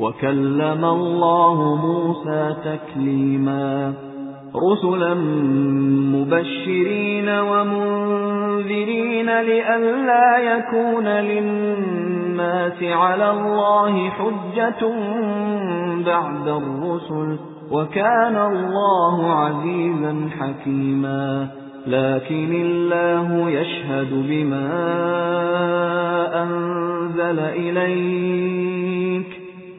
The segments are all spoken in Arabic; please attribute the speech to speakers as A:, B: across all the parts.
A: وَكَلَّمَ اللَّهُ مُوسَى تَكْلِيمًا رُسُلًا مُبَشِّرِينَ وَمُنذِرِينَ لِئَلَّا يَكُونَ لِلنَّاسِ عَلَى اللَّهِ حُجَّةٌ بَعْدَ الرُّسُلِ وَكَانَ اللَّهُ عَزِيزًا حَكِيمًا لَكِنِ اللَّهُ يَشْهَدُ بِمَا أَنزَلَ إِلَيْكَ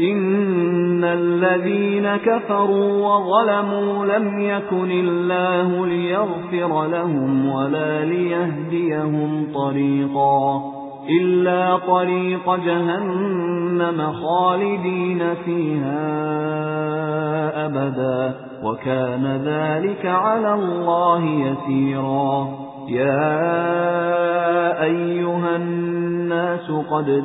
A: إِنَّ الَّذِينَ كَفَرُوا وَظَلَمُوا لَمْ يَكُنِ اللَّهُ لِيَغْفِرَ لَهُمْ وَلَا لِيَهْدِيَهُمْ طَرِيقًا إِلَّا طَرِيقَ جَهَنَّمَ خَالِدِينَ فِيهَا أَبَدًا وَكَانَ ذَلِكَ عَلَى اللَّهِ يَسِيرًا يَا أَيُّهَا النَّاسُ قَدْ